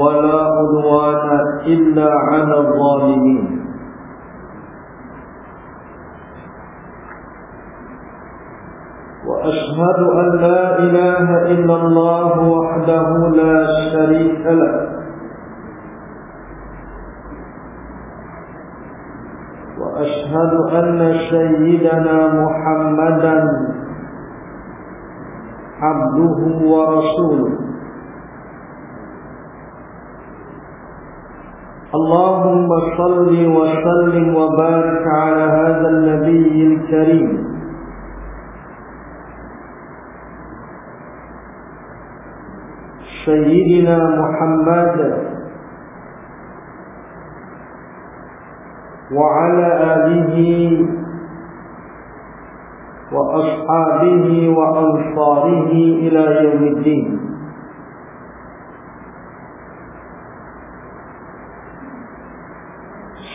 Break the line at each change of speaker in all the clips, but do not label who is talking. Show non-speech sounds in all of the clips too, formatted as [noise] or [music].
ولا عدوان إلا على الظالمين. وأشهد أن لا إله إلا الله وحده لا شريك له. وأشهد أن سيدنا محمدا عبده ورسوله. اللهم صل وسلم وبارك على هذا النبي الكريم. سيدنا محمد وعلى آله وأصحابه وأنصاره إلى يوم الدين.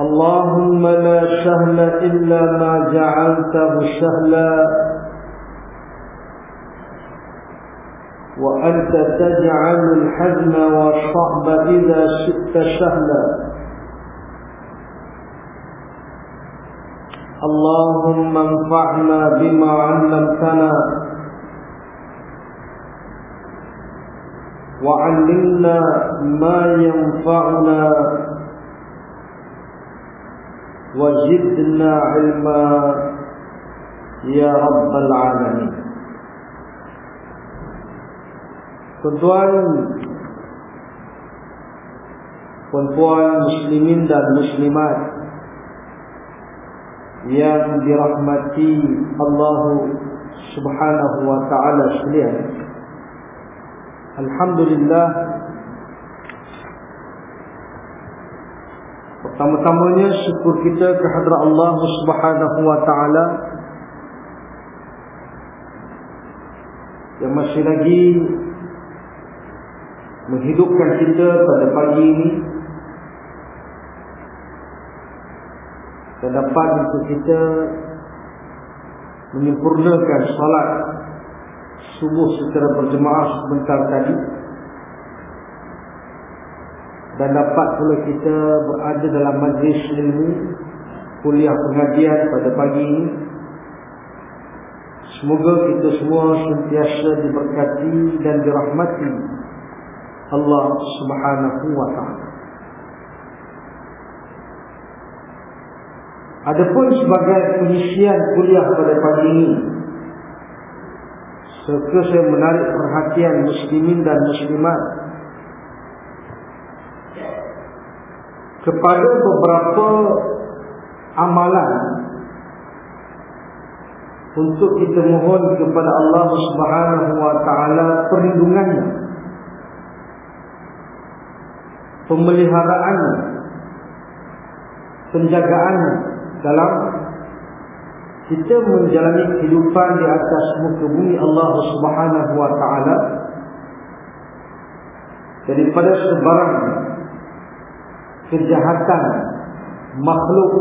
اللهم لا سهل إلا ما جعلته سهلا. وأنت تجعل الحزن والصعب إذا شئت سهلا. اللهم انفعنا بما علمتنا. وعلمنا ما ينفعنا. وزدنا علما يا رب العالمين Tuan-tuan Puan-puan muslimin dan muslimat Yang dirahmati Allah subhanahu wa ta'ala sekalian Alhamdulillah Pertama-tamanya syukur kita kehadrat Allah Subhanahu wa taala. Yang masih lagi menghidupkan kita pada pagi ini. Dan dapat untuk kita menyempurnakan salat subuh secara berjemaah sebentar tadi dan dapat pula kita berada dalam majlis ilmu kuliah pengajian pada pagi ini. Semoga kita semua sentiasa diberkati dan dirahmati Allah Subhanahu wa taala. Adapun sebagai pengisian kuliah pada pagi ini Serta saya menarik perhatian muslimin dan muslimat kepada beberapa amalan untuk kita mohon kepada Allah Subhanahu wa taala perlindungannya pemeliharaan penjagaan dalam kita menjalani kehidupan di atas muka bumi Allah Subhanahu wa taala daripada sebarang kejahatan makhluk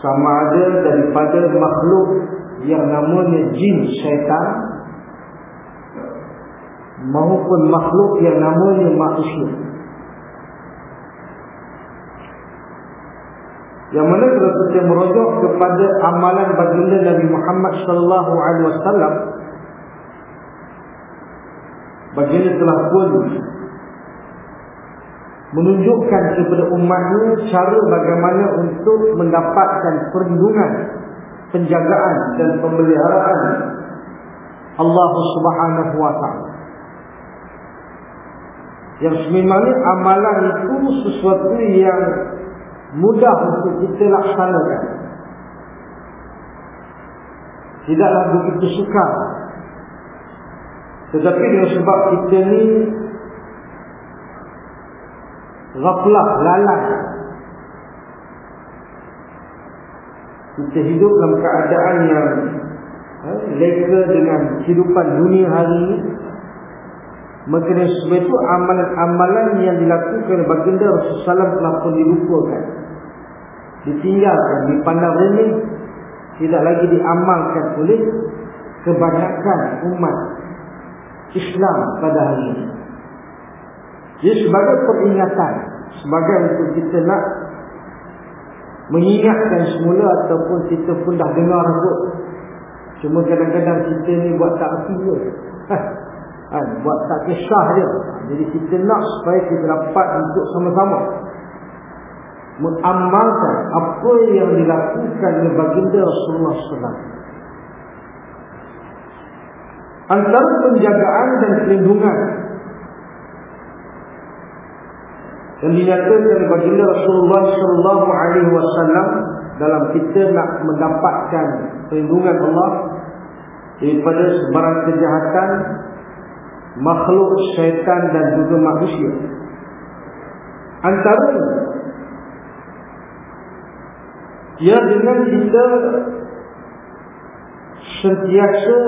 sama ada daripada makhluk yang namanya jin syaitan maupun makhluk yang namanya manusia. Yang mana kalau kita merujuk kepada amalan baginda Nabi Muhammad sallallahu alaihi wasallam baginda telah pun menunjukkan kepada umatnya cara bagaimana untuk mendapatkan perlindungan, penjagaan dan pemeliharaan Allah Subhanahu wa taala. Yang sememangnya amalan itu sesuatu yang mudah untuk kita laksanakan. Tidaklah begitu sukar. Tetapi dengan sebab kita ni Ghaflah, lalai Kita hidup dalam keadaan yang eh, Leka dengan kehidupan dunia hari ini. Sebab itu amalan-amalan yang dilakukan baginda Rasulullah telah pun dilupakan. Ditinggalkan, dipandang remeh. Tidak lagi diamalkan oleh kebanyakan umat Islam pada hari ini Jadi sebagai peringatan Sebagai untuk kita nak Mengingatkan semula Ataupun kita pun dah dengar kot Cuma kadang-kadang kita ni buat tak erti je. Ha, buat tak kisah dia jadi kita nak supaya kita dapat untuk sama-sama. Mengamalkan apa yang dilakukan oleh baginda Rasulullah SAW antara penjagaan dan perlindungan yang dinyatakan baginda Rasulullah SAW dalam kita nak mendapatkan perlindungan Allah daripada sebarang kejahatan makhluk syaitan dan juga manusia. Antara ya dengan kita sentiasa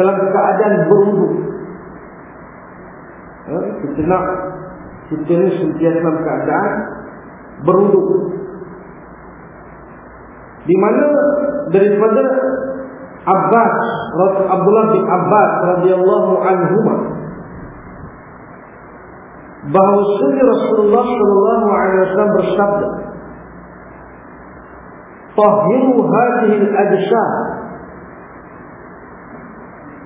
dalam keadaan berwudu ya, kita nak kita ni sentiasa dalam keadaan berunduk di mana daripada Abbas Rasul Abdullah bin Abbas radhiyallahu anhu bahawa Sunni Rasulullah sallallahu alaihi wasallam bersabda tahiru hadhihi al-adsha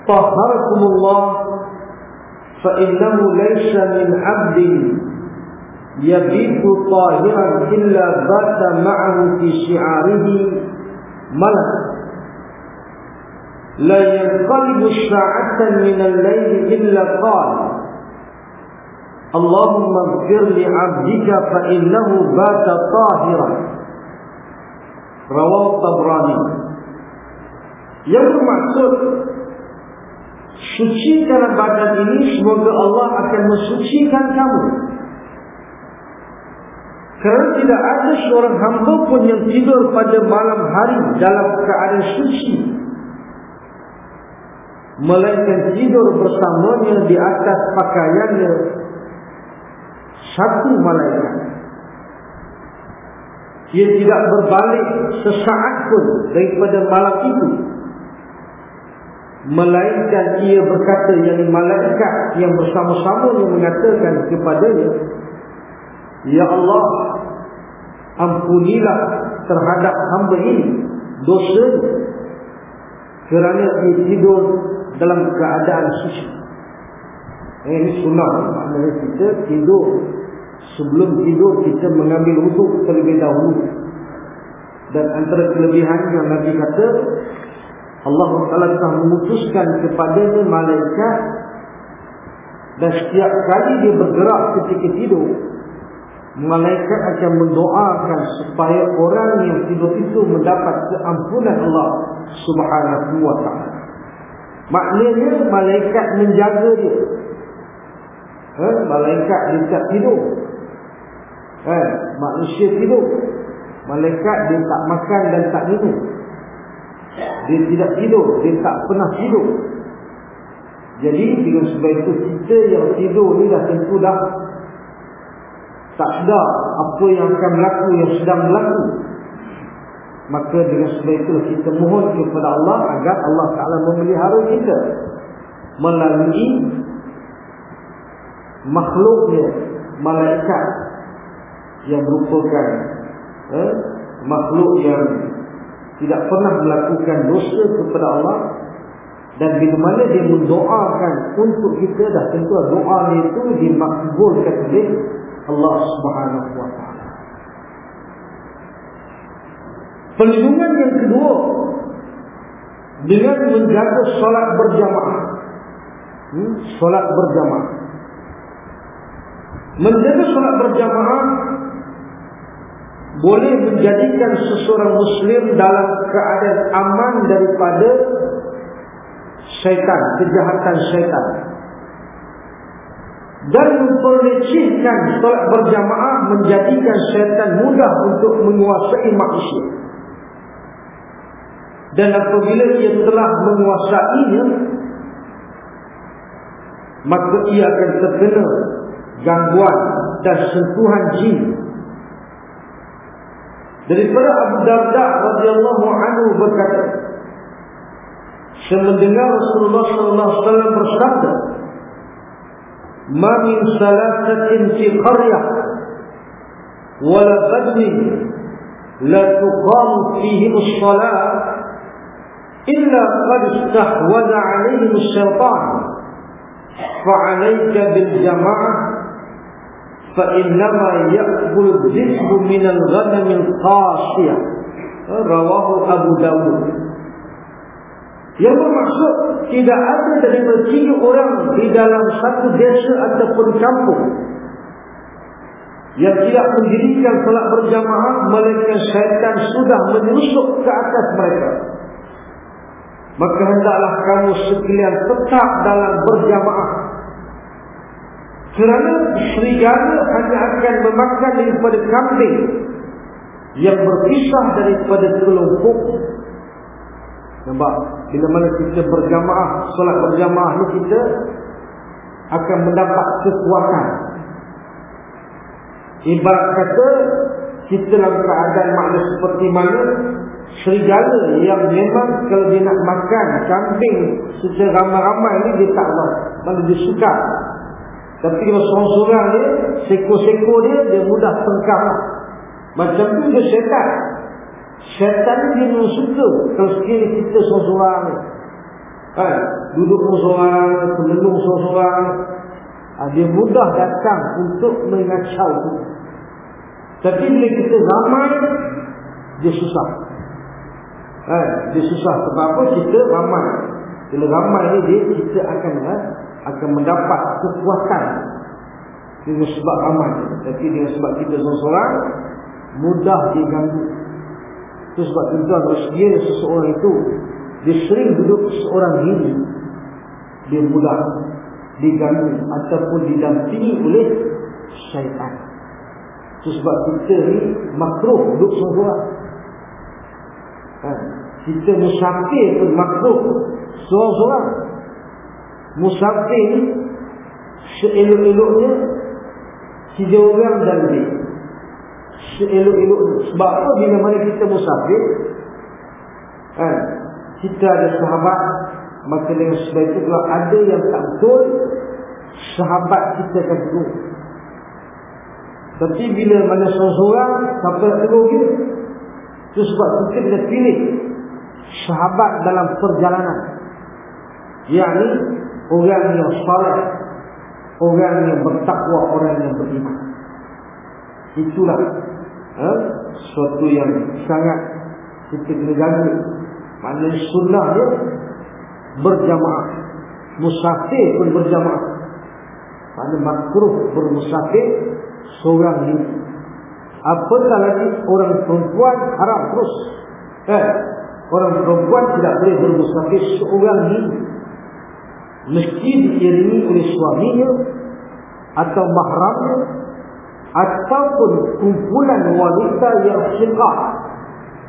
taharakumullah فإنه ليس من عبد يبيت طاهرا إلا بات معه في شعاره ملك. لا ينقلب ساعة من الليل إلا قال اللهم اغفر لعبدك فإنه بات طاهرا. رواه الطبراني. yang bermaksud sucikan badan ini semoga Allah akan mensucikan kamu. Kerana tidak ada seorang hamba pun yang tidur pada malam hari dalam keadaan suci. Melainkan tidur bersamanya di atas pakaiannya satu malaikat. Ia tidak berbalik sesaat pun daripada malam itu melainkan ia berkata yang malaikat yang bersama-sama yang mengatakan kepadanya Ya Allah ampunilah terhadap hamba ini dosa kerana ia tidur dalam keadaan suci. Eh, ini sunnah. Maknanya kita tidur. Sebelum tidur kita mengambil wuduk terlebih dahulu. Dan antara kelebihan yang Nabi kata. Allah Taala telah memutuskan kepada malaikat. Dan setiap kali dia bergerak ketika tidur. Malaikat akan mendoakan supaya orang yang tidur itu mendapat keampunan Allah Subhanahu wa taala. Maknanya malaikat menjaga dia. Ha? Malaikat dia tidur. Ha? Manusia tidur. Malaikat dia tak makan dan tak minum. Dia tidak tidur. Dia tak pernah tidur. Jadi dengan sebab itu kita yang tidur ni dah tentu dah tak sedar apa yang akan berlaku yang sedang berlaku maka dengan sebab itu kita mohon kepada Allah agar Allah Taala memelihara kita melalui makhluknya malaikat yang merupakan eh, makhluk yang tidak pernah melakukan dosa kepada Allah dan bila mana dia mendoakan untuk kita dah tentu doa itu dimakbulkan oleh Allah Subhanahu wa taala. Perlindungan yang kedua dengan menjaga solat berjamaah. Hmm, solat berjamaah. Menjaga solat berjamaah boleh menjadikan seseorang muslim dalam keadaan aman daripada syaitan, kejahatan syaitan. Dan memperlecehkan solat berjamaah menjadikan syaitan mudah untuk menguasai manusia. Dan apabila ia telah menguasainya, maka ia akan terkena gangguan dan sentuhan jin. Daripada Abu Darda radhiyallahu anhu berkata, saya mendengar Rasulullah sallallahu alaihi wasallam bersabda, "Ma min salasatin fi qaryah wala badni la tuqam fihim as-salat qad istahwadha 'alayhim asy-syaitan fa'alayka bil jama'ah فإنما يأكل الذئب من الغنم القاسية رواه أبو داود yang bermaksud tidak ada dari tiga orang di dalam satu desa ataupun kampung yang tidak mendirikan salat berjamaah melainkan syaitan sudah menyusup ke atas mereka. Maka hendaklah kamu sekalian tetap dalam berjamaah. Kerana serigala hanya akan memakan daripada kambing yang berpisah daripada kelompok Nampak? Bila mana kita berjamaah, solat berjamaah ni kita akan mendapat kekuatan. Ibarat kata, kita dalam keadaan makna seperti mana serigala yang memang kalau dia nak makan kambing secara ramai-ramai ni dia tak mahu. Mana dia suka. Tapi kalau seorang-seorang dia, seko-seko dia, dia mudah tengkap lah. Macam tu dia syaitan. Syaitan dia memang suka kalau sekiranya kita seorang-seorang kan, duduk seorang, penelung seorang-seorang ha, dia mudah datang untuk mengacau kita. Tapi bila kita ramai dia susah. Ha, dia susah. Sebab apa? Kita ramai. Bila ramai ni dia kita akan ha, akan mendapat kekuatan dengan sebab ramai tapi dengan sebab kita seorang-seorang mudah diganggu itu sebab tuan sekiranya seseorang itu dia sering duduk seorang diri dia mudah diganggu ataupun didampingi oleh syaitan. Itu sebab kita ni makruh duduk seorang. Ha, kita musafir pun makruh seorang-seorang. Musafir seelok-eloknya tiga orang dan dia. Seelok-elok sebab apa bila mana kita musafir kan kita ada sahabat maka dengan sebab itu kalau ada yang tak betul sahabat kita akan tegur. Tapi bila mana seorang-seorang siapa nak tegur kita itu sebab kita kena pilih sahabat dalam perjalanan. Yakni orang yang salah orang yang bertakwa orang yang beriman. Itulah ha? Suatu yang sangat Kita kena jaga. Maknanya sunnah dia? Berjamaah. Musafir pun berjamaah. Maknanya makruh bermusafir? Seorang ini Apatah lagi orang perempuan haram terus. Eh, Orang perempuan tidak boleh bermusafir seorang ini Mesti diiringi oleh suaminya Atau mahramnya ataupun kumpulan wanita yang syekah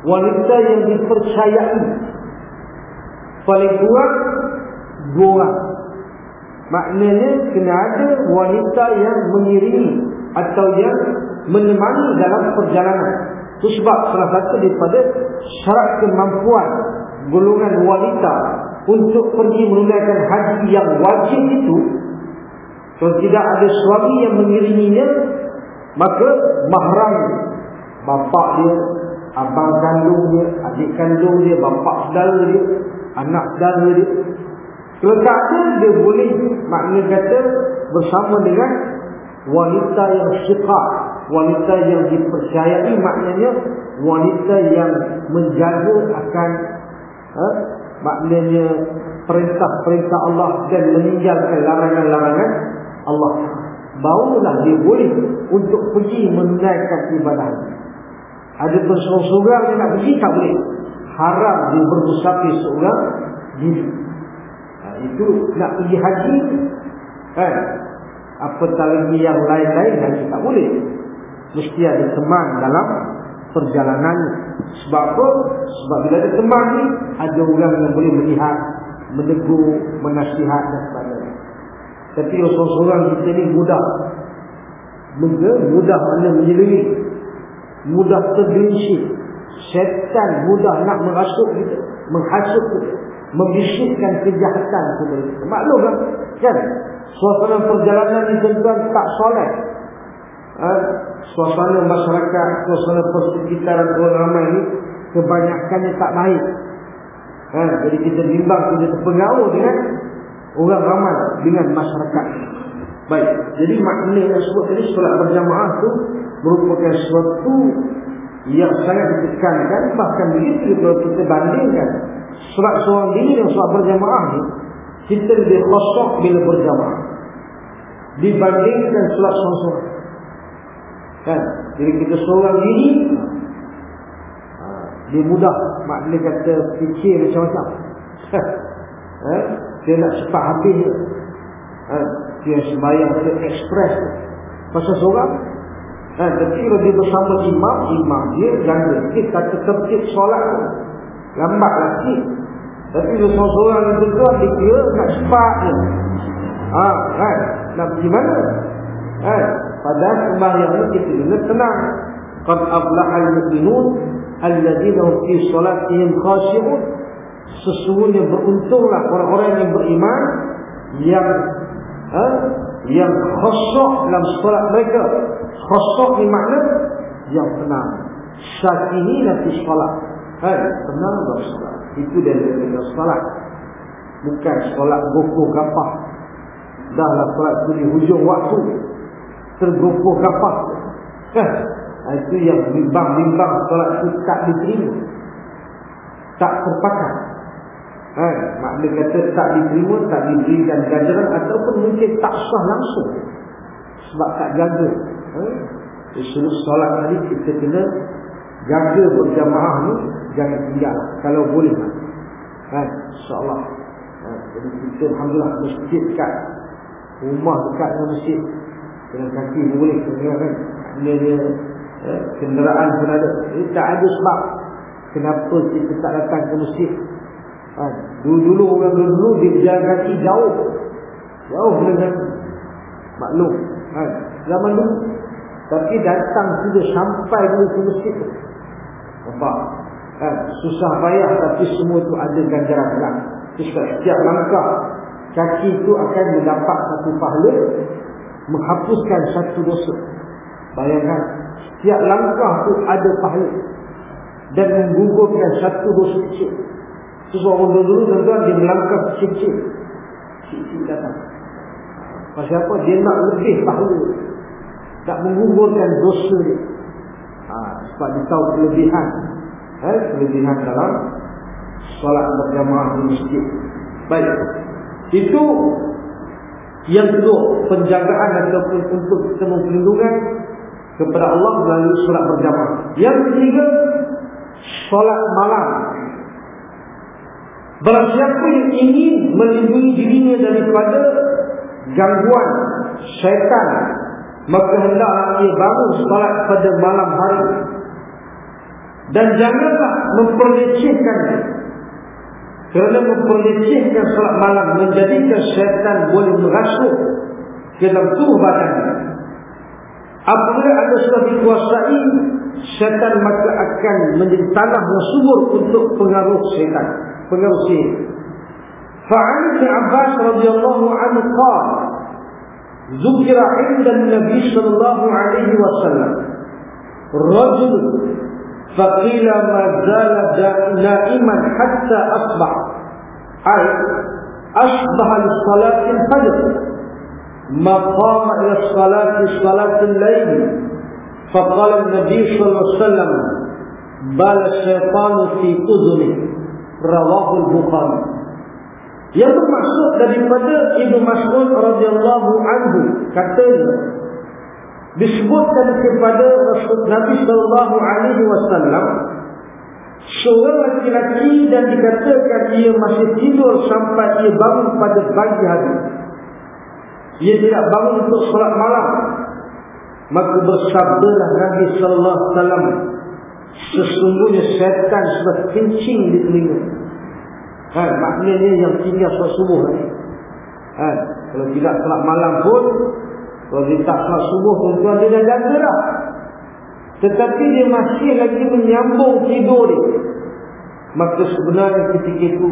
wanita yang dipercayai. Paling kurang dua orang. Maknanya kena ada wanita yang mengiringi atau yang menemani dalam perjalanan. Itu sebab salah satu daripada syarat kemampuan golongan wanita untuk pergi menunaikan haji yang wajib itu kalau tidak ada suami yang mengiringinya Maka mahram bapa dia, abang kandung dia, adik kandung dia, bapa saudara dia, anak saudara dia, ada, dia boleh makna kata bersama dengan wanita yang syikah. Wanita yang dipercayai maknanya wanita yang menjaga akan ha, maknanya perintah-perintah Allah dan meninggalkan larangan-larangan Allah. Barulah dia boleh untuk pergi menunaikan ibadah. Ada seorang-seorang yang nak pergi tak boleh. Haram dia bermusafir seorang diri itu nak pergi haji kan apatah lagi yang lain-lain haji tak boleh mesti ada teman dalam perjalanan sebab apa? sebab bila ada teman ni ada orang yang boleh melihat menegur, menasihat dan sebagainya tapi seorang-seorang kita ni mudah mudah mana menyeliri mudah tergelincir syaitan mudah nak merasuk kita menghasut kita membisikkan kejahatan kepada kita. Maklumlah, kan? Suasana perjalanan ini tuan tak soleh. Ha? Suasana masyarakat, suasana persekitaran orang ramai ini kebanyakannya tak baik. Ha? Jadi kita bimbang kita terpengaruh dengan orang ramai dengan masyarakat. Baik, jadi makna yang sebut tadi solat berjamaah itu merupakan sesuatu yang sangat ditekankan bahkan begitu kalau kita bandingkan Surat seorang diri dan surat berjamaah ni Kita lebih kosok bila berjamaah Dibandingkan surat seorang-seorang Kan? Jadi kita seorang diri ha, Dia mudah. Maknanya kata fikir macam-macam [laughs] ha, Dia nak cepat habis. Ha, Dia sembahyang Dia ekspres. Pasal seorang tapi kalau dia bersama imam, imam dia jangka. Kita kata tertib solat lambat sikit tapi dia seorang-seorang yang berdoa dia kira nak cepat je. Ha, kan? Nak pergi mana? Kan padahal sembahyang ni kita kena tenang qad aflahal mu'minun alladzina fi salatihim khashi'un sesungguhnya beruntunglah orang-orang yang beriman yang ha, yang khusyuk dalam solat mereka khusyuk ni makna yang tenang syakini nanti solat Hai, tenang bersolat. Itu dia dengan solat. Bukan solat gopoh gapah. Dahlah solat itu di hujung waktu. Tergopoh gapah. Kan? Itu yang bimbang-bimbang solat itu tak diterima. Tak terpakai. Hai, makna kata tak diterima, tak diberikan ganjaran ataupun mungkin tak sah langsung. Sebab tak jaga. Hai? Disuruh solat tadi kita kena jaga berjamaah ni jangan tinggal kalau boleh kan insyaallah ha, jadi kita alhamdulillah masjid dekat rumah dekat dengan masjid dengan kaki boleh tengok kan? Dia dia eh, kenderaan pun ada. Eh, tak ada sebab kenapa kita tak datang ke masjid. Ha, dulu-dulu orang dulu dia berjalan kaki jauh. Jauh dengan maklum ha, zaman dulu tapi datang sudah sampai dulu ke masjid nampak? Kan? susah payah tapi semua itu ada ganjaran kan? setiap langkah kaki itu akan mendapat satu pahala menghapuskan satu dosa. Bayangkan setiap langkah itu ada pahala. Dan menggugurkan satu dosa kecil. Seseorang dulu tuan dia melangkah kecil-kecil. Kecil datang. Pasal apa? Dia nak lebih pahala. Tak menggugurkan dosa dia. Ha, sebab dia tahu kelebihan. Eh, kelebihan dalam solat berjamaah di masjid. Baik. Itu yang kedua, penjagaan ataupun untuk kita perlindungan kepada Allah melalui solat berjamaah. Yang ketiga, solat malam. Barang siapa yang ingin melindungi dirinya daripada gangguan syaitan, maka hendaklah ia bangun solat pada malam hari dan janganlah memperlecehkan kerana memperlecehkan salat malam menjadikan syaitan boleh merasuk ke dalam tubuh badan. Apabila ada sudah dikuasai syaitan maka akan menjadi tanah yang subur untuk pengaruh syaitan pengaruh syaitan fa'an bin Abbas radhiyallahu anhu qala zukira inda Nabi sallallahu alaihi wasallam rajul Fakila mazal naiman hatta asbah. Ay, asbah salat fajr. مقام إلى الصلاة صلاة الليل فقال النبي صلى الله عليه وسلم بل الشيطان في أذنه رواه البخاري يبقى محسوب لبقدر ابن مسعود رضي الله عنه كتير disebutkan kepada Rasul Nabi sallallahu alaihi wasallam seorang laki-laki dan dikatakan ia masih tidur sampai ia bangun pada pagi hari. Ia tidak bangun untuk solat malam. Maka bersabdalah Nabi sallallahu alaihi wasallam sesungguhnya syaitan sudah kencing di telinga. Ha, maknanya yang tinggal solat subuh ha, kalau tidak solat malam pun kalau tak solat subuh tuan-tuan dia dah jaga lah tetapi dia masih lagi menyambung tidur dia. Maka sebenarnya ketika itu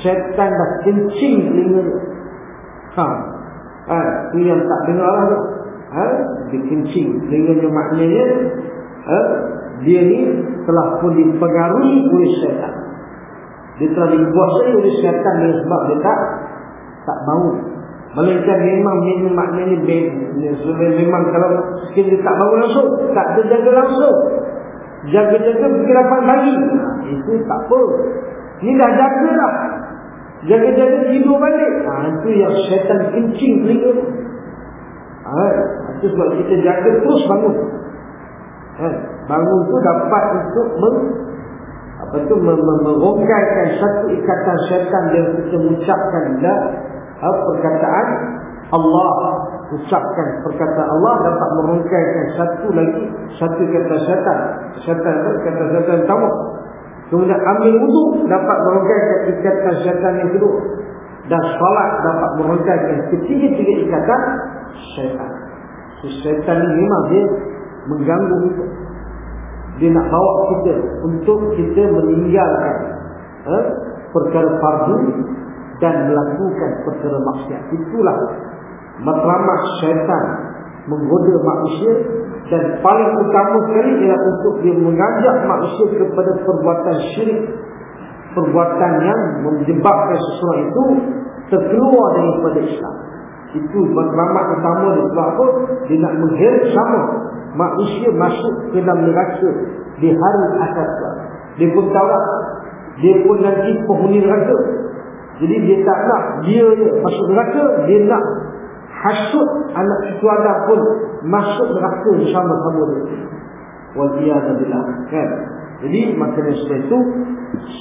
syaitan dah kencing telinga dia. Ha. Ha, itu yang tak dengar lah. Ha, dia kencing telinga dia maknanya ha, dia ni telah pun dipengaruhi oleh syaitan. Dia telah dikuasai oleh syaitan dengan sebab dia tak tak mahu Melainkan memang memang maknanya memang kalau kita tak bangun langsung, tak terjaga langsung. Jaga-jaga berkirapan lagi. Itu tak apa. Ini dah jaga lah. Jaga-jaga tidur balik. Ha, itu yang syaitan kencing telinga. Ha, itu sebab kita jaga terus bangun. Ha, bangun tu dapat untuk meng, apa tu merongkaikan satu ikatan syaitan yang kita mengucapkan perkataan Allah? Ucapkan perkataan Allah dapat merungkaikan satu lagi. Satu kata syaitan. Syaitan itu kata syaitan tamu. Kemudian ambil wudu dapat merungkaikan ikatan syaitan yang kedua dan salat dapat merungkaikan ketiga-tiga ikatan syaitan. So, syaitan ini memang dia mengganggu kita. Dia nak bawa kita untuk kita meninggalkan eh, perkara fardu dan melakukan perkara maksiat. Itulah matlamat syaitan menggoda manusia dan paling utama sekali ialah untuk dia mengajak manusia kepada perbuatan syirik. Perbuatan yang menjebakkan seseorang itu terkeluar daripada Islam. Itu matlamat utama dia sebab apa? Dia nak mengheret sama manusia masuk ke dalam neraka di hari akhir. Dia pun tahu. Dia pun nanti penghuni neraka. Jadi dia tak nak dia je masuk neraka, dia nak hasut anak cucu anak pun masuk neraka bersama-sama dia. Waliyahzubillah. Kan? Jadi maknanya sebab itu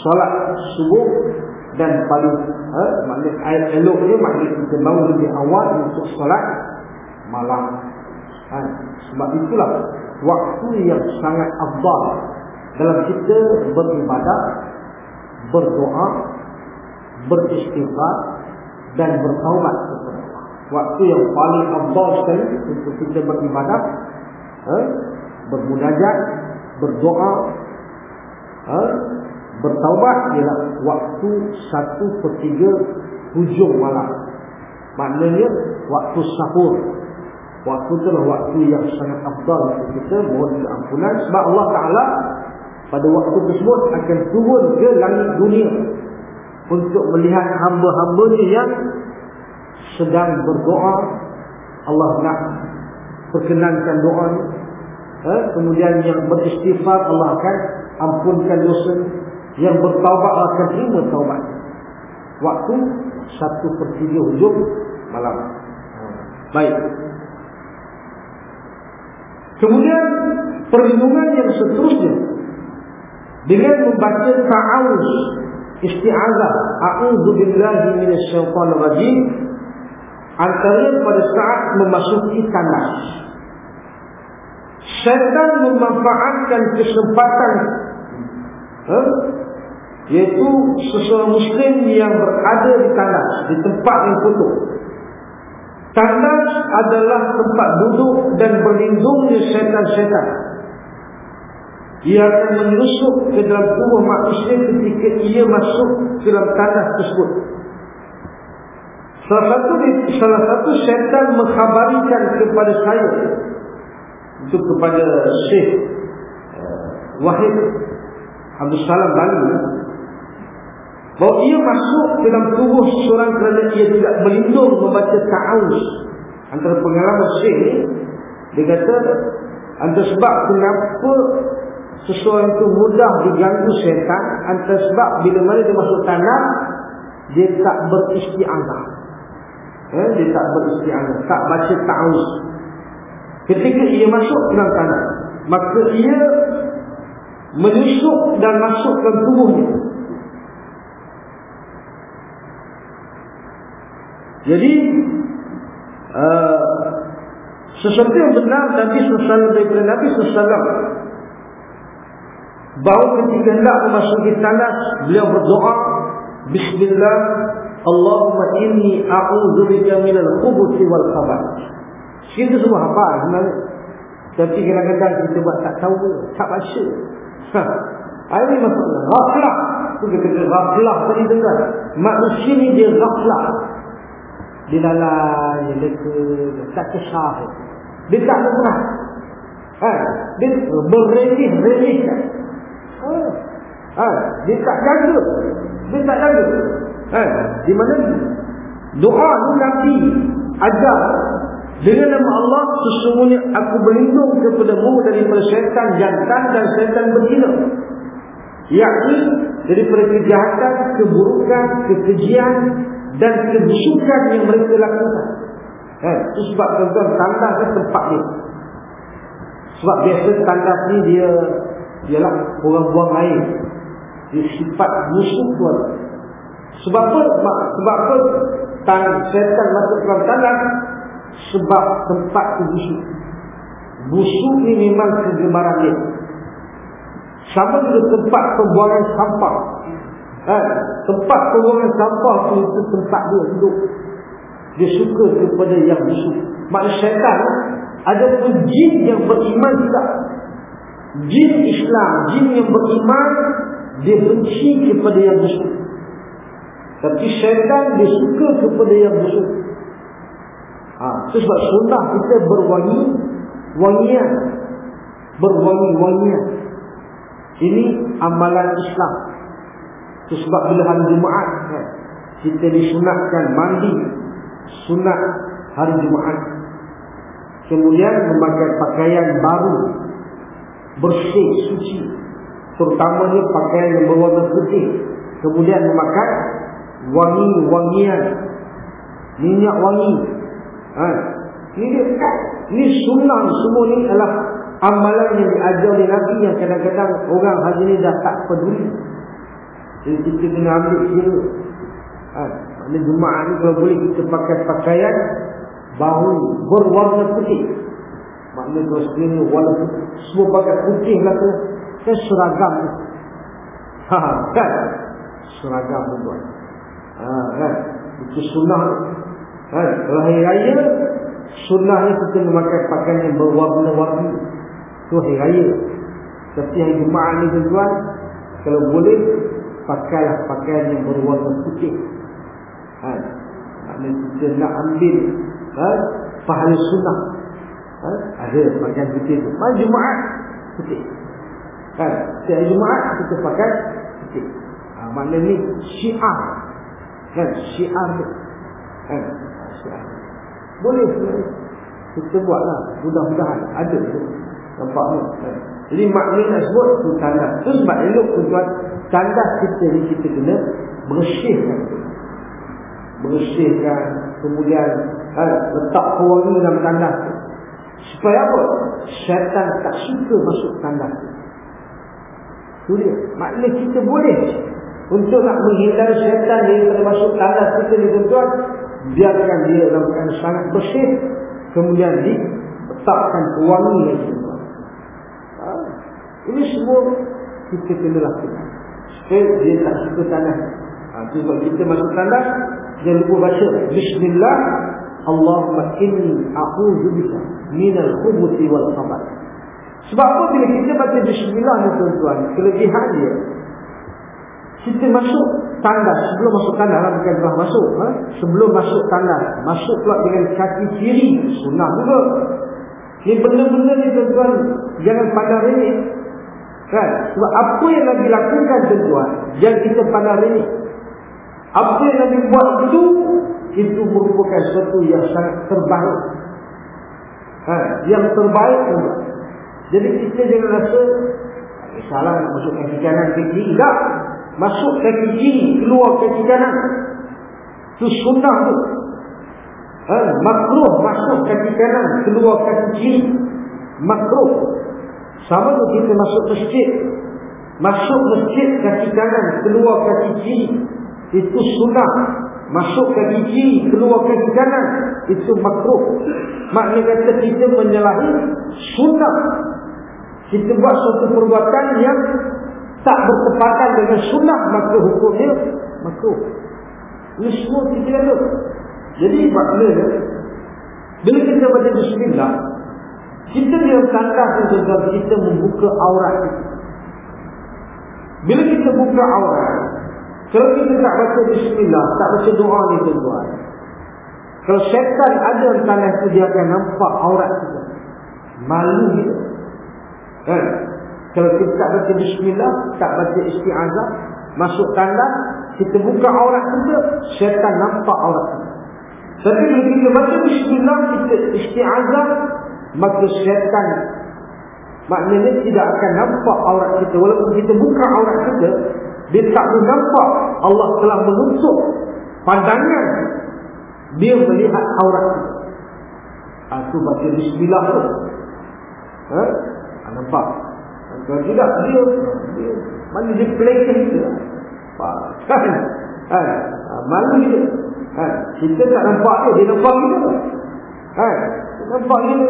solat subuh dan paling ha, maknanya ayat elok dia maknanya kita bangun lebih awal untuk solat malam. Ha, sebab itulah waktu yang sangat afdal dalam kita beribadah, berdoa, beristighfar dan bertaubat. Waktu yang paling afdal sekali untuk kita beribadah, eh, bermunajat, berdoa, eh, bertaubat ialah waktu satu per tiga hujung malam. Maknanya waktu sahur. Waktu itu adalah waktu yang sangat afdal untuk kita mohon keampunan sebab Allah Taala pada waktu tersebut akan turun ke langit dunia untuk melihat hamba-hambanya yang sedang berdoa. Allah nak perkenankan doa eh, kemudian yang beristighfar Allah akan ampunkan dosa yang bertaubat akan terima taubat waktu satu per tiga hujung malam. Baik. Kemudian perlindungan yang seterusnya. Dengan membaca ta'awuz isti'azah a'udzu billahi minasyaitonir rajim antara pada saat memasuki tanah. Syaitan memanfaatkan kesempatan eh, iaitu seseorang muslim yang berada di tanah di tempat yang kotor tanah adalah tempat duduk dan berlindungnya syaitan-syaitan ia akan menyusup ke dalam tubuh manusia ketika ia masuk ke dalam tanah tersebut. Salah satu salah satu syaitan mengkhabarikan kepada saya itu kepada Syekh uh, Wahid Abdul Salam Bali Bahawa ia masuk dalam tubuh seorang kerana ia tidak berlindung membaca ta'awus. Antara pengalaman syekh dia kata, antara sebab kenapa seseorang itu mudah diganggu syaitan, antara sebab bila mana dia masuk tanah, dia tak beristi'anah. Eh, dia tak beristi'anah, tak baca ta'awus. Ketika ia masuk dalam tanah, maka ia menyusup dan masuk ke tubuhnya. Jadi uh, sesuatu yang benar Nabi Sallallahu daripada Nabi Sallallahu bahawa ketika hendak memasuki tanah beliau berdoa Bismillah Allahumma inni a'udzubika minal khubuthi wal khabath. Kita semua hafal sebenarnya. Tapi kadang-kadang kita buat tak tahu, tak baca. Ha. Ini maksudnya. Ghaflah. Itu kita kata ghaflah tadi dengar. Manusia ni dia ghaflah. Dia lalai, dia leka, tak kesah. Dia tak dengar. Ha. Dia berrelih-relih. Ha. Ha. Dia tak jaga. Dia tak jaga. Ha. Di mana doa ni Nabi ajar dengan nama Allah sesungguhnya aku berlindung kepadamu daripada syaitan jantan dan syaitan berzina. Yakni daripada kejahatan, keburukan, kekejian dan kebusukan yang mereka lakukan. Eh, itu sebab tuan-tuan tanda ke tempat dia. Sebab biasa tanda ni dia ialah orang buang air. Dia sifat musuh tuan. Sebab apa? Sebab apa? Tan, syaitan masuk dalam tanah sebab tempat tu busuk. Busuk ni memang kegemaran dia. Sama juga tempat pembuangan sampah. Eh, tempat pembuangan sampah tu itu tempat dia duduk. Dia suka kepada yang busuk. Maksud syaitan ada pun jin yang beriman juga. Jin Islam, jin yang beriman dia benci kepada yang busuk. Tapi syaitan dia suka kepada yang busuk. Ha, sebab sunnah kita berwangi wangian. Berwangi-wangian. Ini amalan Islam. Itu sebab bila hari Jumaat kan, kita disunatkan mandi sunat hari Jumaat. Kemudian memakai pakaian baru bersih, suci. Terutamanya pakaian yang berwarna putih. Kemudian memakai wangi-wangian. Minyak wangi Ha. Ini dia. Ini sunnah semua ni adalah amalan yang diajar oleh Nabi yang kadang-kadang orang hari ini dah tak peduli. Jadi kita kena ambil kira. Ha. Ini Jumaat ni kalau boleh kita pakai pakaian baru berwarna putih. Maknanya kalau sekiranya walaupun semua pakai putih lah tu. Kan seragam tu. Ha, kan? Seragam tu. Ha, kan? Itu sunnah Ha, kalau hari raya sunnahnya kita memakai pakaian yang berwarna-warni. Itu hari raya. Tapi hari Jumaat ni tuan kalau boleh pakailah pakaian yang berwarna putih. Ha, maknanya kita nak ambil ha, pahala sunnah. Ha, ada pakaian putih tu. Hari Jumaat putih. Ha, hari Jumaat kita pakai putih. Ha, maknanya ni syiar. Kan, syiar ni. Ha, boleh sebenarnya. Kita buatlah. Mudah-mudahan. Ada. Nampak ni. Jadi maknanya nak sebut tu tanda. Itu sebab elok tuan Tanda kita ni kita kena bersihkan. Bersihkan. Kemudian eh, letak pewangi dalam tanda tu. Supaya apa? Syaitan tak suka masuk. Itu dia. Maknanya kita boleh. Untuk nak menghindari syaitan daripada masuk tanda kita ni tuan biarkan dia keadaan sangat bersih kemudian diletakkan pewangi yang semua ha? ini semua kita kena lakukan supaya dia tak suka tanah ha, sebab kita masuk tanah jangan lupa baca Bismillah Allahumma inni a'udzubika minal khubuthi wal khabath sebab apa bila kita baca Bismillah ni tuan-tuan? Kelebihan dia. Kita masuk tandas. Sebelum masuk tandas lah bukan telah masuk ha? sebelum masuk tandas masuk pula dengan kaki kiri. Sunnah juga. Ni benda-benda ni tuan-tuan jangan pandang ini kan? Sebab apa yang Nabi lakukan tuan-tuan jangan kita pandang ini Apa yang Nabi buat itu itu merupakan sesuatu yang sangat terbaik. Ha, yang terbaik juga. Jadi kita jangan rasa salah nak masuk kaki kanan ke kiri. Tak. Masuk kaki kiri, keluar kaki kanan. Itu sunnah tu. Ha, makruh masuk kaki kanan, keluar kaki kiri. Makruh. Sama tu kita masuk masjid. Masuk masjid kaki kanan, keluar kaki kiri. Itu sunnah. Masuk kaki kiri, keluar kaki kanan. Itu makruh. Maknanya kata kita menyalahi sunnah. Kita buat suatu perbuatan yang tak bertepatan dengan sunnah. Maka hukumnya makruh. Ini semua kita ada. Jadi maknanya, bila kita baca bismillah, kita dia tanda tuan kita membuka aurat Bila kita buka aurat, kalau kita tak baca bismillah, tak baca doa ni tuan-tuan. Kalau syaitan ada di tanah itu, dia akan nampak aurat kita. Malu kita. Kan? Kalau kita tak baca bismillah, tak baca isti'azah, masuk tanda, kita buka aurat kita, syaitan nampak aurat kita. Tapi bila kita baca bismillah, kita isti'azah, maka syaitan maknanya tidak akan nampak aurat kita walaupun kita buka aurat kita dia tak boleh nampak Allah telah menutup pandangan dia melihat aurat itu ha, baca bismillah tu ha? ha? nampak kalau tidak dia, dia mana dia playkan kita kan ha? ha? malu dia ha? kita tak nampak dia dia nampak kita ha? nampak dia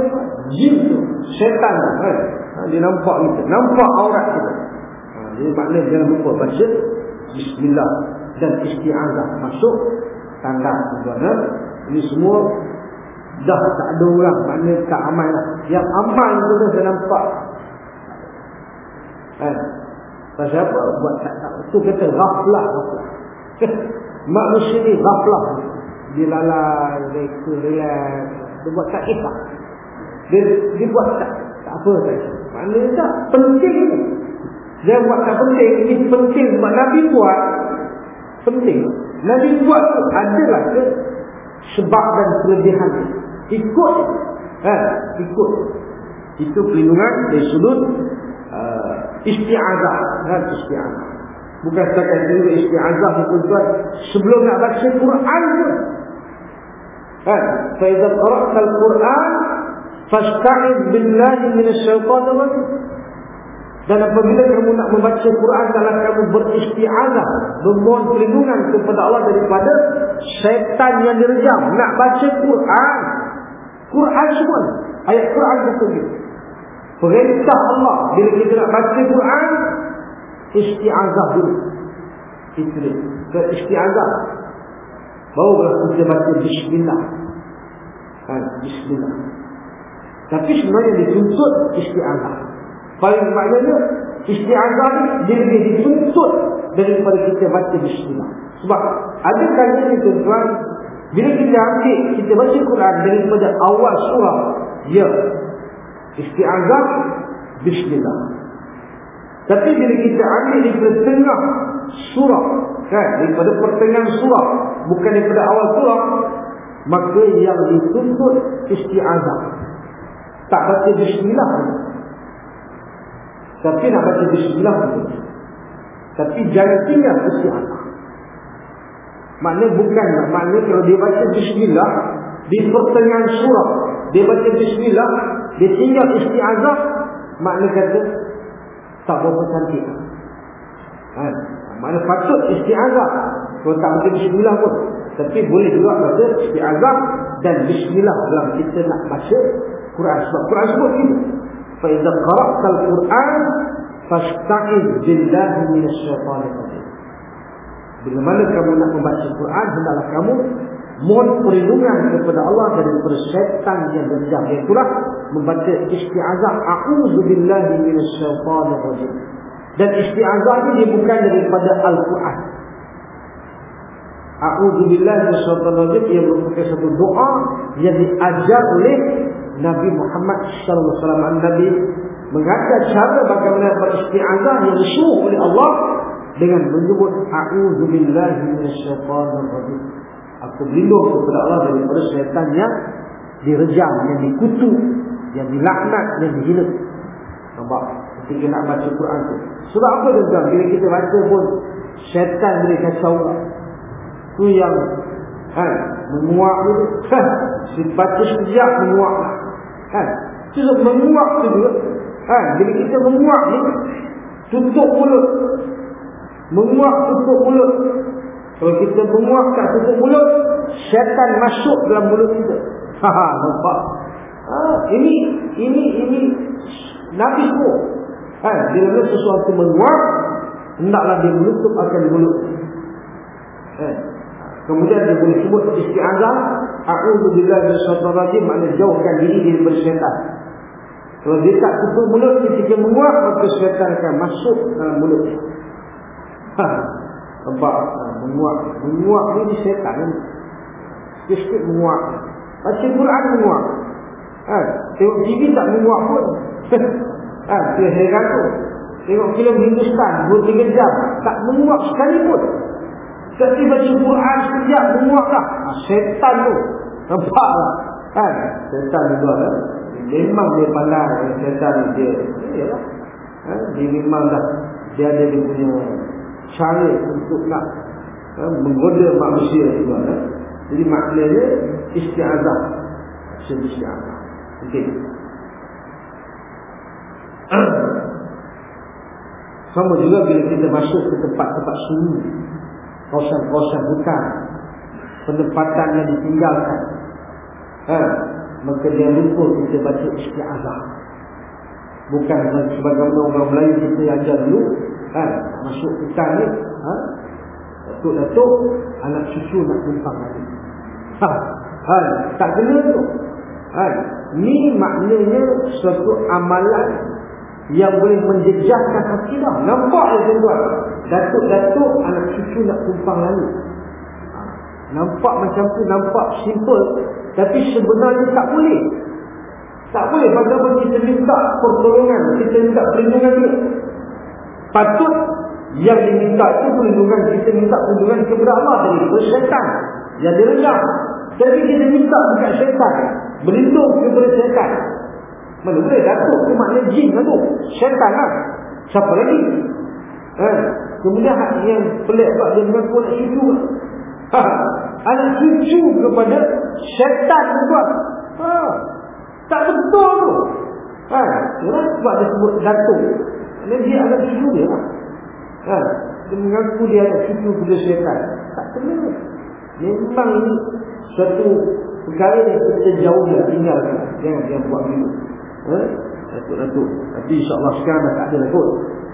jin tu syaitan kan ha, dia nampak kita nampak aurat kita ha, jadi maknanya jangan lupa baca bismillah. Dan isti'azah masuk. Tanda tuan ini semua dah tak ada orang. Maknanya tak aman lah. Yang aman tu dah saya nampak. Kan pasal apa? Buat tak tak itu kata ghaflah [laughs] manusia ni ghaflah. Dia lalai reka relax. Dia buat tak kisah. Dia, dia buat tak, tak apa tak Mana tak penting. Dia buat tak penting. Ini penting sebab Nabi buat. Penting. Nabi buat tu adalah ke sebab dan kelebihan Ikut. Ha, ikut. Itu perlindungan dari sudut uh, isti'azah. Ha, isti'azah. Bukan setakat juga isti'azah tuan Sebelum nak baca Quran pun. Ha, Faidah Qara'at Al-Quran Fasta'id billahi minasyaitanir rajim. Dan apabila kamu nak membaca Quran dalam kamu beristi'azah, memohon perlindungan kepada Allah daripada syaitan yang direjam, nak baca Quran. Quran semua. Ayat Quran betul gitu. Perintah Allah bila kita nak baca Quran, isti'azah dulu. Itu dia. Ke isti'azah. Barulah kita baca bismillah. Ha, bismillah. Tapi sebenarnya dituntut isti'azah. Paling maknanya isti'azah ni dia lebih dituntut daripada kita baca bismillah. Sebab ada kalanya tuan bila kita ambil kita baca Quran daripada awal surah ya isti'azah bismillah. Tapi bila kita ambil di tengah surah kan daripada pertengahan surah bukan daripada awal surah maka yang dituntut isti'azah tak baca bismillah tapi nak baca bismillah tapi jangan tinggal isti'anah maknanya bukan maknanya kalau dia baca bismillah di pertengahan surah dia baca bismillah dia tinggal isti'azah maknanya kata tak berapa cantik. Ha. maknanya patut isti'azah. Kalau tak baca bismillah pun tapi boleh juga baca isti'azah dan bismillah dalam kita nak baca Quran. Sebab Quran sebut ini fa idza qara'ta al-Quran fasta'iz billahi minasyaitanir rajim bila mana kamu nak membaca Quran? Hendaklah kamu mohon perlindungan kepada Allah dari syaitan yang berjam. Itulah membaca isti'azah a'udzu billahi minasyaitanir rajim. Dan isti'azah ini bukan daripada Al-Quran. A'udzu billahi minasyaitonir rajim. Yang merupakan satu doa yang diajar oleh Nabi Muhammad sallallahu alaihi wasallam Nabi mengajar cara bagaimana beristiazah yang disuruh oleh Allah dengan menyebut a'udzubillahi minasyaitonir Aku berlindung kepada Allah daripada syaitan yang direjam, yang dikutuk, yang dilaknat, yang dihina. Nampak? Ketika nak baca Quran tu. Sebab apa tuan Bila kita baca pun syaitan boleh kacau. Tu yang ha, menguak tu. Ha, [laughs] baca sekejap menguak lah. Ha, tu menguak tu juga. Ha, bila kita menguak ni, tutup mulut. Menguak tutup mulut. Kalau kita menguak tak tutup mulut, syaitan masuk dalam mulut kita. [laughs] Ha, nampak? Ha, ini, ini, ini Nabi semua. Ha, bila sesuatu menguap, hendaklah dia menutup akan mulut. Ha. Kemudian dia boleh sebut isti'azah, a'udzu billahi minasyaitonir rajim, maknanya jauhkan diri daripada syaitan. Kalau dia tak tutup mulut ketika menguap, maka syaitan akan masuk dalam mulut. Ha. Nampak? Ha, menguap. Menguap ni di syaitan. Sikit-sikit menguap. Baca Quran menguap. Ha. Tengok TV tak menguap pun. [laughs] Ha, dia heran tu. Tengok filem Hindustan, 2-3 jam. Tak menguap sekali Tapi baca Quran sekejap, menguap lah. Ha, setan tu. Nampak lah. Ha, setan juga lah. Memang dia pandai setan dia. Iyalah. Ha, dia memang dah. Dia ada dia punya cara untuk nak ha, menggoda manusia juga lah. Jadi maknanya isti'azah. Isti'azah. Okey. [clears throat] Sama juga bila kita masuk ke tempat-tempat sunyi Kawasan-kawasan hutan. Penempatan yang ditinggalkan. Ha, Maka dia lupa kita baca isti'azah Bukan sebagai orang Melayu kita ajar dulu. Ha, Masuk hutan ni ha, Datuk-datuk Anak cucu nak tumpang lagi. Ha, ha, Tak kena tu. Ha, Ni maknanya Suatu amalan yang boleh menjejaskan akidah. Nampak ya tuan Datuk-datuk anak cucu nak tumpang lalu. Nampak macam tu, nampak simple. Tapi sebenarnya tak boleh. Tak boleh. Bagaimana kita minta pertolongan, kita minta perlindungan dia. Patut yang diminta itu perlindungan, kita minta perlindungan kepada Allah dari syaitan. Yang direndam. Jadi kita minta dekat syaitan. Berlindung kepada syaitan. Mana boleh datuk tu maknanya jin lah tu. Syaitan lah. Siapa lagi? Ha. Kemudian yang pelik sebab dia mengaku anak cucu. Ha. Anak cucu kepada syaitan juga. Ha. Tak betul tu. Ha. Ya, sebab dia sebut datuk. Dan dia anak cucu dia lah. Ha. Dia mengaku dia anak cucu kepada syaitan. Tak kena. Memang ini suatu perkara yang kita jauh dah tinggalkan. Jangan dia buat begitu. Ha? Datuk-datuk. Tapi insyaAllah sekarang dah tak ada datuk.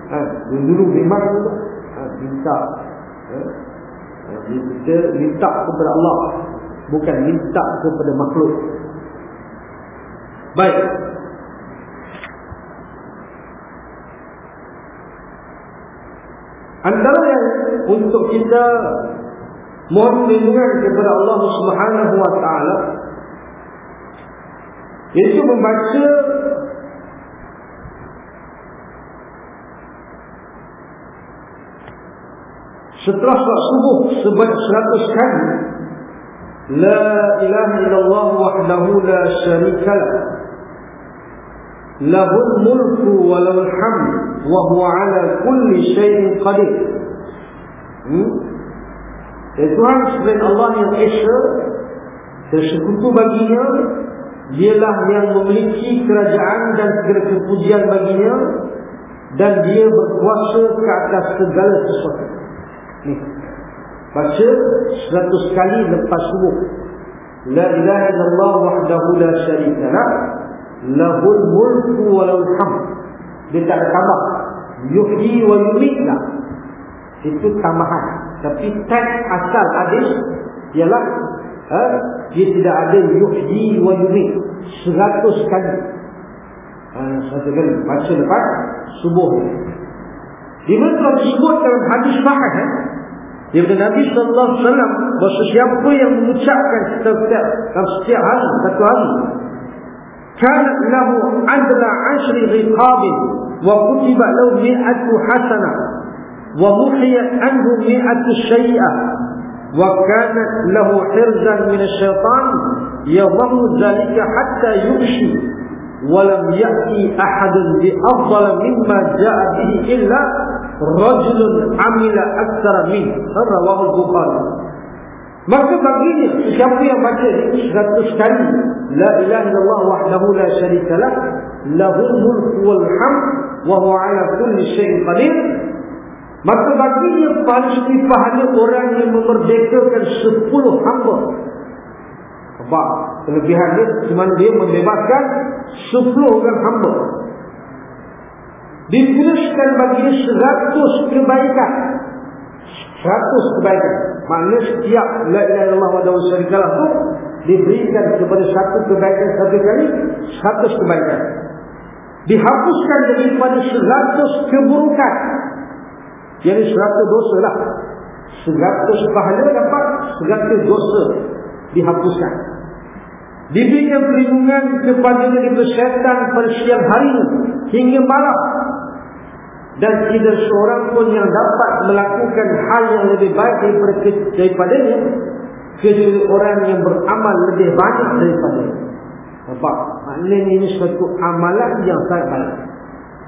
Ha? Dulu memang ha? minta. Ha? ha? Kita minta kepada Allah. Bukan minta kepada makhluk. Baik. Antara yang untuk kita mohon perlindungan kepada Allah Subhanahu Wa Taala Iaitu membaca Setelah sholat subuh sebanyak seratus kali La ilaha illallah wahdahu la syarikalah Lahul mulku walal hamd Wa huwa ala kulli syai'in qadir hmm? Tuhan selain Allah yang Esa Tersekutu baginya Dialah yang memiliki kerajaan dan segala kepujian baginya Dan dia berkuasa ke atas segala sesuatu. Ni. Baca seratus kali lepas subuh. La ilaha illallah wahdahu la syarika lah. Lahul mulku walau ham. Dia tak tambah Yuhdi wa yumit lah Itu tambahan. Tapi teks asal hadis Ialah ha? dia tidak ada yuhyi wa yumit seratus kali. Ah, ha, satu kali baca lepas subuh. Di mana telah disebut dalam hadis bahan. Eh? Daripada Nabi Wasallam Bahawa sesiapa yang mengucapkan setiap-setiap. Dalam setiap hari. Satu hari. Kana lahu adla asri riqabin. Wa kutiba lahu mi'atu hasanah. Wa muhiyat anhu mi'atu syai'ah. Wa kana lahu hirzan minasyaitan. يظن ذلك حتى يمشي ولم يأتي أحد بأفضل مما جاء به إلا رجل عمل أكثر منه رواه البخاري Maka baginya siapa yang baca seratus kali La ilaha illallah wahdahu la syarikalah Lahul mulku wal hamd Wa huwa ala kulli syai'in qadir Maka baginya pasti pahala orang yang memerdekakan sepuluh hamba Sebab kelebihan dia Cuma dia membebaskan sepuluh orang hamba. Dituliskan baginya seratus kebaikan. Seratus kebaikan. Maknanya setiap La ilaha illallah wa da'u syarikalah itu Diberikan kepada satu kebaikan satu kali Seratus kebaikan. Dihapuskan daripada seratus keburukan. Jadi seratus dosa lah. Seratus pahala dapat Seratus dosa Dihapuskan Diberikan perlindungan kepada daripada syaitan pada siang hari hingga malam. Dan tidak seorang pun yang dapat melakukan hal yang lebih baik daripada ini kecuali orang yang beramal lebih banyak daripada ini nampak? Maknanya ini suatu amalan yang sangat baik.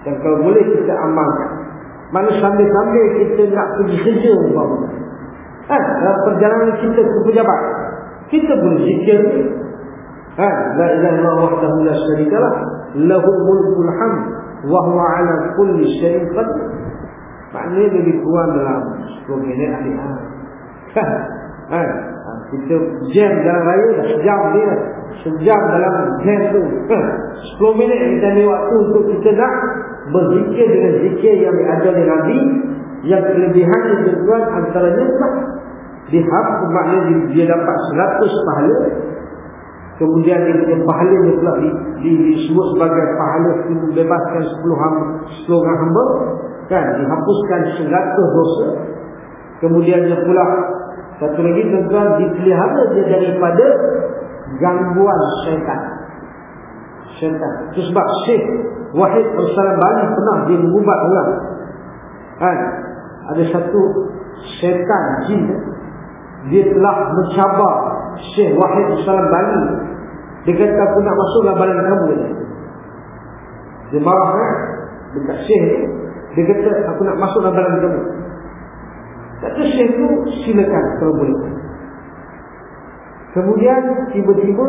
Dan kalau boleh kita amalkan mana sambil-sambil kita nak pergi kerja umpamanya ha, dalam perjalanan kita ke pejabat kita boleh zikir ha, la ilaha illallah wahdahu la syarikalah lahul mulkul hamd wahwa ala kulli syai'in qadir. Maknanya lebih kurang dalam 10 minit ahli ha. ha. kita jam dalam raya dah sejam dia sejam dalam jam tu. Ha. 10 minit kita ni waktu untuk kita nak berzikir dengan zikir yang ada di Nabi yang kelebihan yang tuan antaranya dihab maknanya dia dapat 100 pahala Kemudian dia punya pahala dia pula di, di, disebut sebagai pahala membebaskan 10 hamba, 10 orang hamba. Kan? Dihapuskan 100 dosa. Kemudian dia pula satu lagi tuan dipelihara dia daripada gangguan syaitan. Syaitan. Itu sebab Syekh Wahid Al-Salam Bali pernah dia mengubat orang. Kan? Ada satu syaitan jin. Dia telah mencabar Syekh Wahid Al-Salam Bali dia kata aku nak masuklah badan kamu ni. Dia marah kan? Dekat syekh ni. Dia kata aku nak masuklah badan kamu. Kata syekh tu silakan kalau boleh. Kemudian tiba-tiba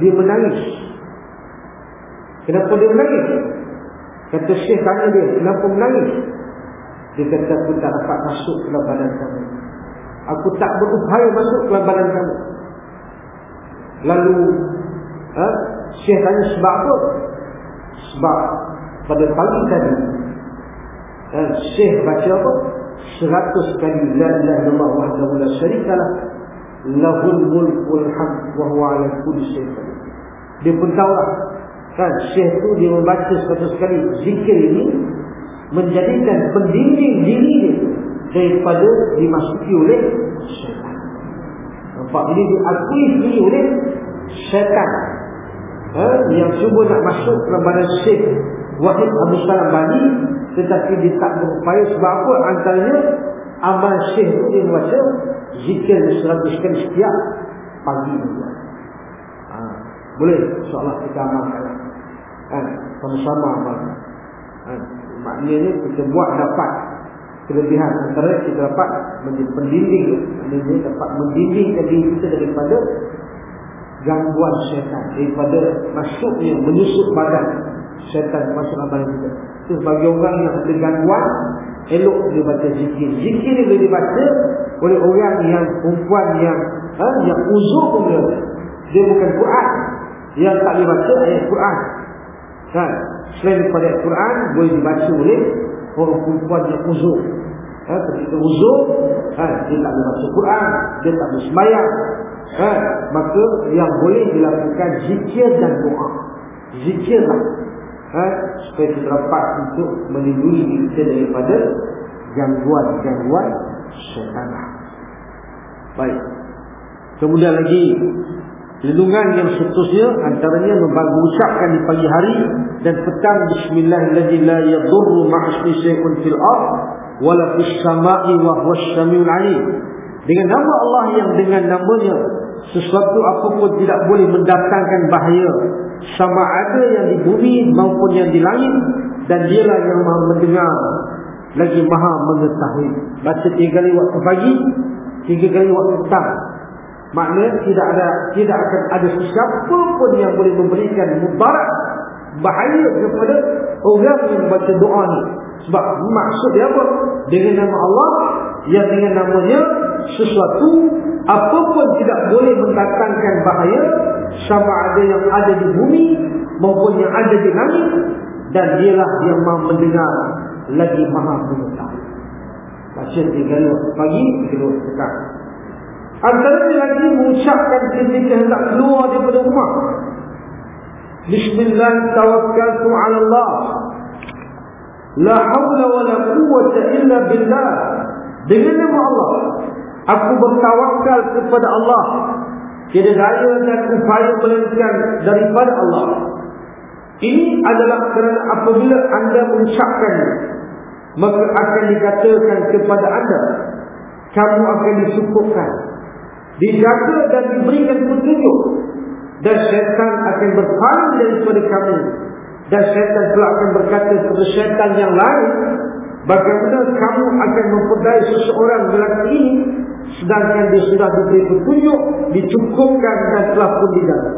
dia menangis. Kenapa dia menangis? Kata syekh tanya dia, kenapa menangis? Dia kata aku tak dapat masuk ke badan kamu. Aku tak berupaya masuk ke badan kamu. Lalu Ha? Syekh tanya sebab apa? Sebab pada pagi tadi ha? Syekh baca apa? Seratus kali La ilaha illallah wahdahu la syarikalah Lahul mulkul hamd Wa huwa ala kulli syekh Dia pun tahu lah kan? Syekh tu dia membaca seratus kali Zikir ini Menjadikan pendinding diri dia Daripada dimasuki oleh syaitan. Nampak ini diakui sendiri oleh syaitan. Ha, yang cuba nak masuk ke badan Syekh Wahid Abu Salam Bani tetapi dia tak berupaya. Sebab apa? Antaranya amal Syekh itu dia membaca zikir seratus kali setiap pagi ha, boleh? insyaAllah kita amalkan. Ha, sama-sama amalkan ha, maknanya kita buat dapat kelebihan antara kita dapat pendinding maknanya dapat mendindingkan diri kita daripada gangguan syaitan daripada masuknya menyusup badan syaitan masuk dalam badan kita. Itu bagi orang yang ada gangguan elok dia baca zikir. Zikir ni boleh dibaca oleh orang yang perempuan yang ha, yang uzur pun dia. Dia bukan Quran. Yang tak boleh baca ayat Quran. Kan? Selain daripada Quran boleh dibaca oleh orang perempuan yang uzur. Ha, ketika uzur, ha, dia tak boleh baca Quran, dia tak boleh sembahyang, ha, maka yang boleh dilakukan zikir dan doa. Zikirlah. Ha, supaya kita dapat untuk melindungi kita daripada gangguan-gangguan syaitan. Baik. Kemudian lagi lindungan yang seterusnya antaranya membangun di pagi hari dan petang bismillahirrahmanirrahim la yadurru ma'asmi syai'un fil ard wala fis sama'i wa huwas samiul alim. Dengan nama Allah yang dengan namanya sesuatu apapun tidak boleh mendatangkan bahaya. Sama ada yang di bumi maupun yang di langit dan dialah yang maha mendengar lagi maha mengetahui. Baca tiga kali waktu pagi tiga kali waktu petang maknanya tidak ada tidak akan ada sesiapa pun yang boleh memberikan mubarak bahaya kepada orang yang baca doa ni. Sebab maksud dia apa? Dengan nama Allah yang dengan namanya sesuatu apapun tidak boleh mendatangkan bahaya sama ada yang ada di bumi maupun yang ada di langit dan dialah yang maha mendengar lagi maha mengetahui. Baca tiga pagi tiga petang antara lagi mengucapkan ketika hendak keluar daripada rumah. Bismillah tawakkaltu ala Allah. La hawla wa la quwwata illa billah. Dengan nama Allah Aku bertawakal kepada Allah. Tiada daya dan upaya melainkan daripada Allah. Ini adalah kerana apabila anda mengucapkan Maka akan dikatakan kepada anda Kamu akan disukupkan Dijaga dan diberikan petunjuk. Dan syaitan akan berpaling daripada kamu Dan syaitan pula akan berkata kepada syaitan yang lain Bagaimana kamu akan memperdaya seseorang belakang ini Sedangkan dia sudah diberi petunjuk Dicukupkan dan telah pun didalam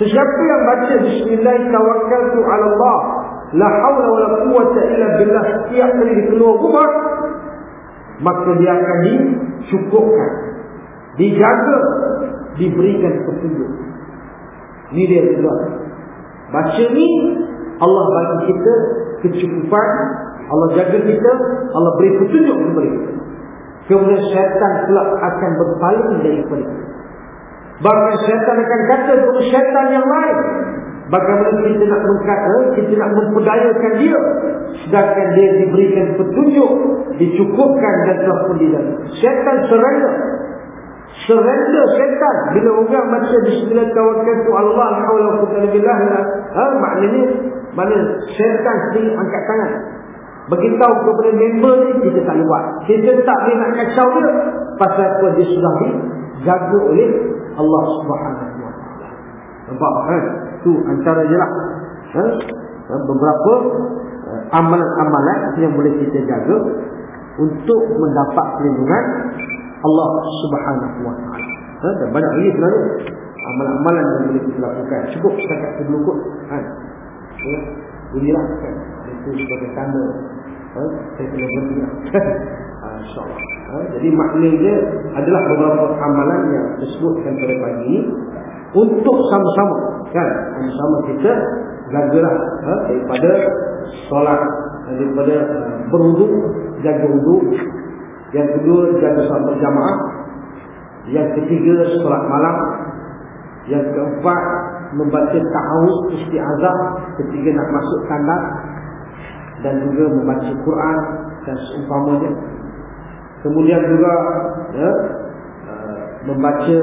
Sesiapa yang baca Bismillah tawakkaltu ala Allah La hawla wa la quwata illa billah Setiap kali di keluar rumah Maka dia akan dicukupkan Dijaga Diberikan petunjuk. Ini dia juga Baca ni Allah bagi kita kecukupan Allah jaga kita Allah beri petunjuk kepada kita. Kemudian syaitan pula akan berpaling daripada kita. Bahkan syaitan akan kata kepada syaitan yang lain? Bagaimana kita nak mengkata Kita nak memperdayakan dia? Sedangkan dia diberikan petunjuk Dicukupkan dan telah pun Syaitan surrender Surrender syaitan Bila orang baca Bismillah tawakal Allah Alhamdulillah Alhamdulillah ha, Maknanya Mana syaitan sendiri angkat tangan. Beritahu kepada member ni Kita tak buat. Kita tak boleh nak kacau dia. Pasal apa? Dia sudah dijaga oleh Allah subhanahu wa ta'ala. Nampak? Kan Itu antara je lah. Ha? ha? Beberapa uh, Amalan-amalan yang boleh kita jaga Untuk mendapat perlindungan Allah subhanahu wa ta'ala ha? Banyak lagi sebenarnya Amalan-amalan yang boleh kita lakukan Cukup setakat sebelum kot ha? ya? Inilah kan Itu sebagai tanda ha? Saya kena berhenti [laughs] ha, InsyaAllah ha? Jadi maknanya adalah beberapa amalan yang disebutkan pada pagi ini Untuk sama-sama kan Sama-sama kita Jagalah ha? daripada Solat Daripada uh, berwuduk Jaga wuduk Yang kedua jaga solat berjamaah. Yang ketiga solat malam. Yang keempat membaca ta'awud isti'azah. Ketika nak masuk tandar dan juga membaca Quran dan seumpamanya. Kemudian juga ya, uh, membaca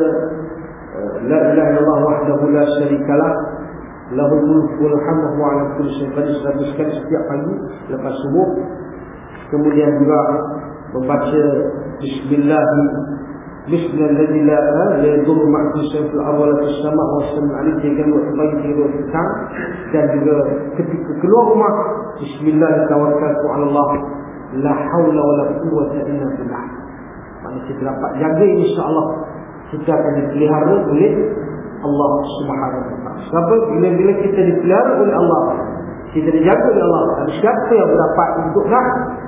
uh, la ilaha illallah wahdahu la syarikalah. Lahul hamdu wa ala kulli syai'in qadir. Setiap pagi lepas subuh. Kemudian juga membaca bismillahirrahmanirrahim مثل الذي لا يضر مع شيء في الارض ولا في السماء والسماء عليه tiga waktu pagi tiga waktu petang dan juga ketika keluar rumah bismillah tawakkaltu ala Allah la haula wala quwwata illa billah maknanya kita dapat jaga insyaallah kita akan dipelihara oleh Allah Subhanahu wa taala sebab bila-bila kita dipelihara oleh Allah kita dijaga oleh Allah. Siapa yang dapat untuk nak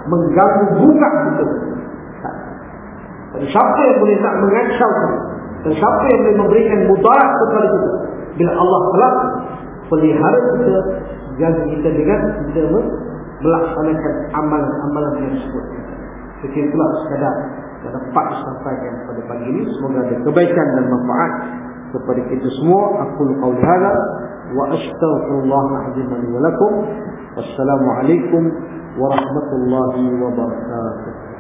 mengganggu buka kita? Dan siapa yang boleh nak mengacau Dan siapa yang boleh memberikan mudarat kepada kita? Bila Allah telah pelihara kita Jaga kita dengan kita melaksanakan amalan-amalan yang disebut Sekiranya itulah sekadar yang dapat disampaikan pada pagi ini. Semoga ada kebaikan dan manfaat kepada kita semua. Aku lukau وأستغفر الله العظيم لي ولكم والسلام عليكم ورحمة الله وبركاته.